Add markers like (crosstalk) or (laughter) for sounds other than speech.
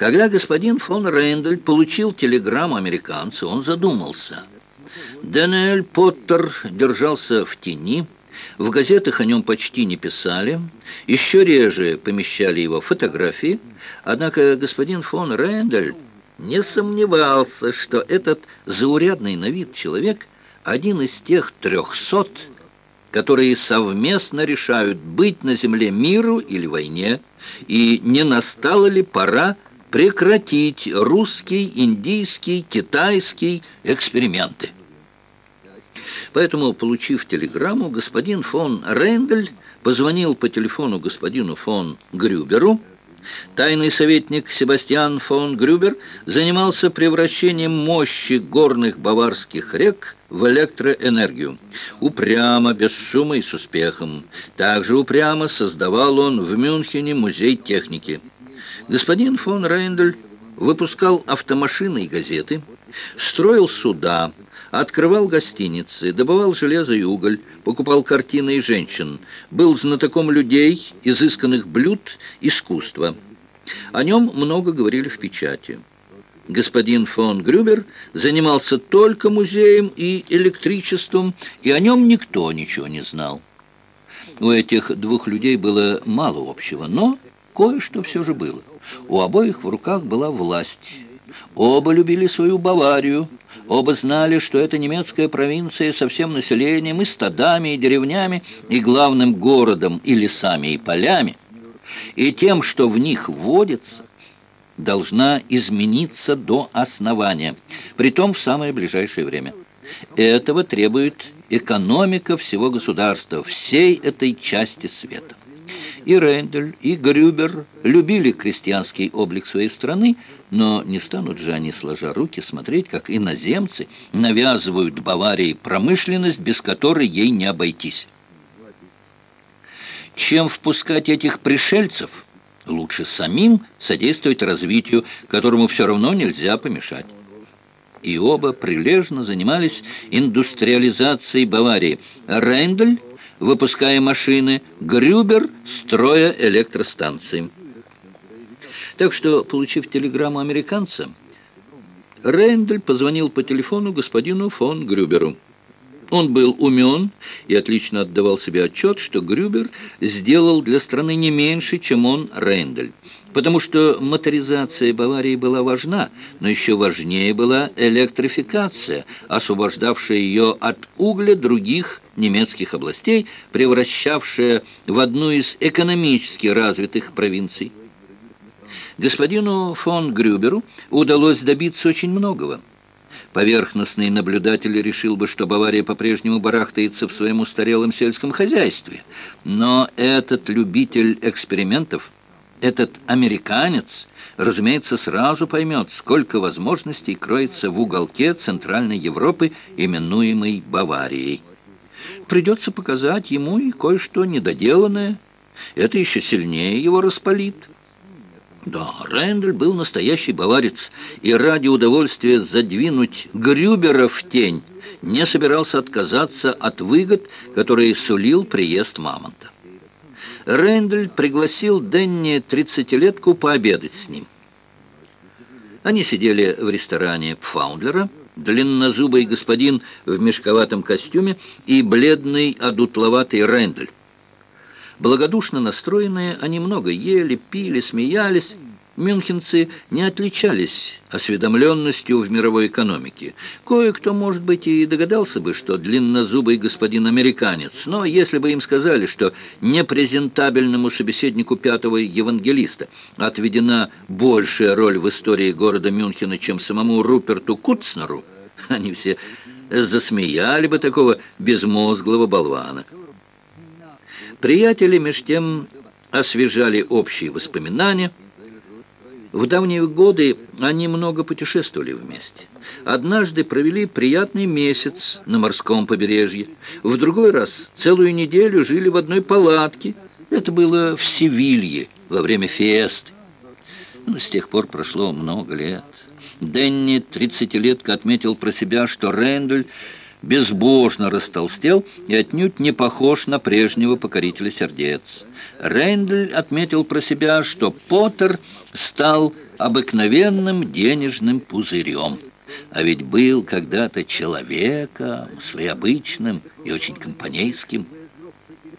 Когда господин фон Рейндель получил телеграмму американца, он задумался. Даниэль Поттер держался в тени, в газетах о нем почти не писали, еще реже помещали его фотографии, однако господин фон Рейндель не сомневался, что этот заурядный на вид человек один из тех трехсот, которые совместно решают быть на земле миру или войне, и не настала ли пора прекратить русский, индийский, китайский эксперименты. Поэтому, получив телеграмму, господин фон Рейндель позвонил по телефону господину фон Грюберу, Тайный советник Себастьян фон Грюбер занимался превращением мощи горных баварских рек в электроэнергию. Упрямо, без шума и с успехом. Также упрямо создавал он в Мюнхене музей техники. Господин фон Рейндель выпускал автомашины и газеты, строил суда, открывал гостиницы, добывал железо и уголь, покупал картины и женщин, был знатоком людей, изысканных блюд, искусства. О нем много говорили в печати. Господин фон Грюбер занимался только музеем и электричеством, и о нем никто ничего не знал. У этих двух людей было мало общего, но кое-что все же было. У обоих в руках была власть. Оба любили свою Баварию, оба знали, что это немецкая провинция со всем населением, и стадами, и деревнями, и главным городом, и лесами, и полями, и тем, что в них водится, должна измениться до основания, притом в самое ближайшее время. Этого требует экономика всего государства, всей этой части света. И Рейндель, и Грюбер любили крестьянский облик своей страны, но не станут же они, сложа руки, смотреть, как иноземцы навязывают Баварии промышленность, без которой ей не обойтись. Чем впускать этих пришельцев, лучше самим содействовать развитию, которому все равно нельзя помешать. И оба прилежно занимались индустриализацией Баварии. Рейндель выпуская машины, Грюбер, строя электростанции. Так что, получив телеграмму американца, Рейндель позвонил по телефону господину фон Грюберу. Он был умен и отлично отдавал себе отчет, что Грюбер сделал для страны не меньше, чем он, Рейндель. Потому что моторизация Баварии была важна, но еще важнее была электрификация, освобождавшая ее от угля других немецких областей, превращавшая в одну из экономически развитых провинций. Господину фон Грюберу удалось добиться очень многого. Поверхностный наблюдатель решил бы, что Бавария по-прежнему барахтается в своем устарелом сельском хозяйстве. Но этот любитель экспериментов, этот американец, разумеется, сразу поймет, сколько возможностей кроется в уголке Центральной Европы, именуемой Баварией. Придется показать ему и кое-что недоделанное. Это еще сильнее его распалит. Да, Рендель был настоящий баварец, и ради удовольствия задвинуть Грюбера в тень не собирался отказаться от выгод, которые сулил приезд Мамонта. Рендель пригласил Денни тридцатилетку пообедать с ним. Они сидели в ресторане Пфаундлера, длиннозубый господин в мешковатом костюме и бледный, одутловатый Рендель. Благодушно настроенные, они много ели, пили, смеялись. Мюнхенцы не отличались осведомленностью в мировой экономике. Кое-кто, может быть, и догадался бы, что длиннозубый господин американец, но если бы им сказали, что непрезентабельному собеседнику пятого евангелиста отведена большая роль в истории города Мюнхена, чем самому Руперту Куцнеру, (laughs) они все засмеяли бы такого безмозглого болвана. Приятели, меж тем, освежали общие воспоминания. В давние годы они много путешествовали вместе. Однажды провели приятный месяц на морском побережье. В другой раз целую неделю жили в одной палатке. Это было в Севилье во время фесты. С тех пор прошло много лет. Денни, тридцатилетка, отметил про себя, что Рендель безбожно растолстел и отнюдь не похож на прежнего покорителя сердец. Рейндль отметил про себя, что Поттер стал обыкновенным денежным пузырем. А ведь был когда-то человеком, своеобычным и очень компанейским.